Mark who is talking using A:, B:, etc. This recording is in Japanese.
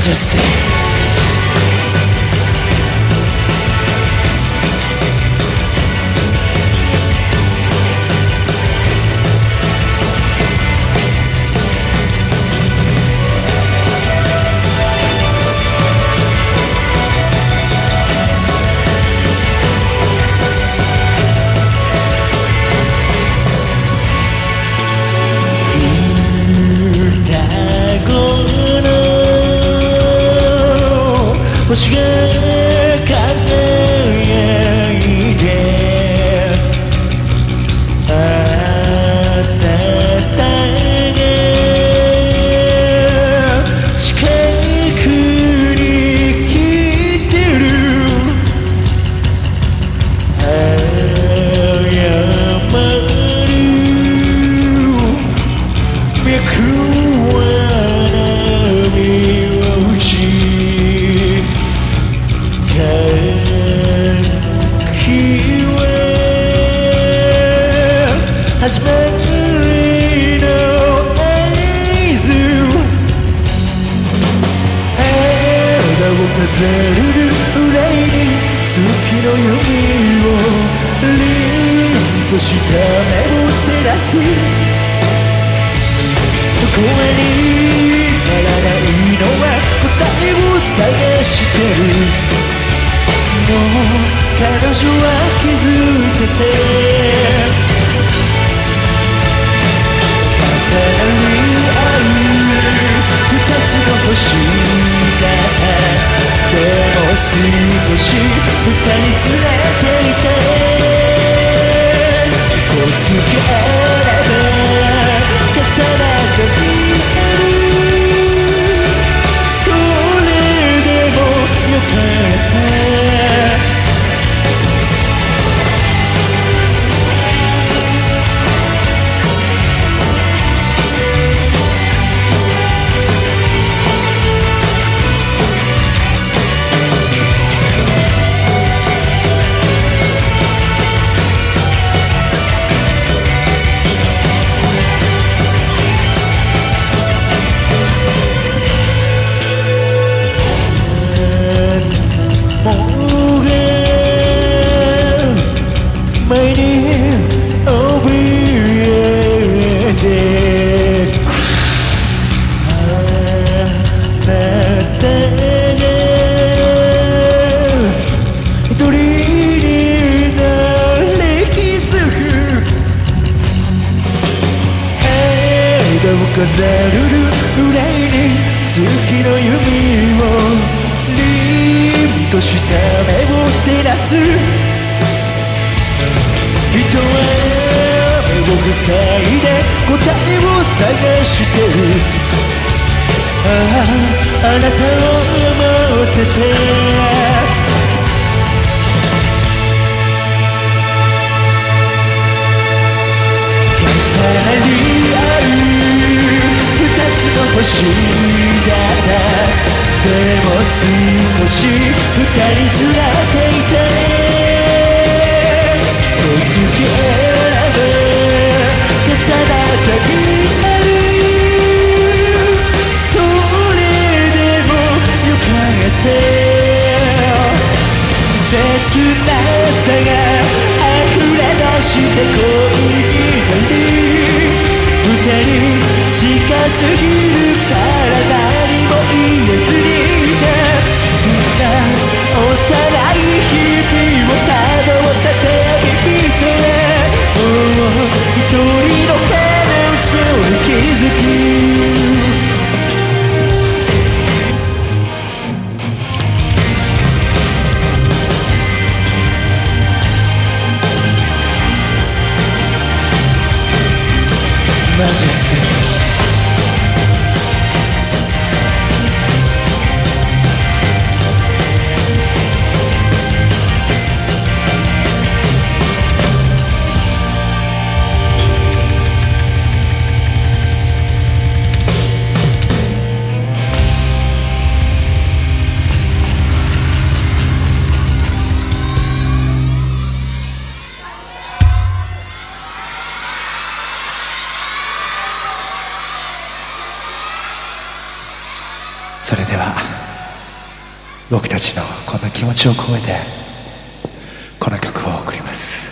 A: Majesty 初めーの映を飾る裏に月の弓を凛とした目を照らす。声にならないのは答えを探してる。彼女は気づいてて。飾る憂いに月の弓を凛とした目を照らす。人は目を塞いで答えを探してる。あああなたを待ってて。少しだったでも少し二人ずらっていて見つけられ重なったて切なさが溢れ出して恋になすぎるから誰も言えずにいてそんな幼い日々をたどった手に見てもう一人の彼女に気づき majesty. それでは僕たちのこんな気持ちを込めてこの曲を送ります。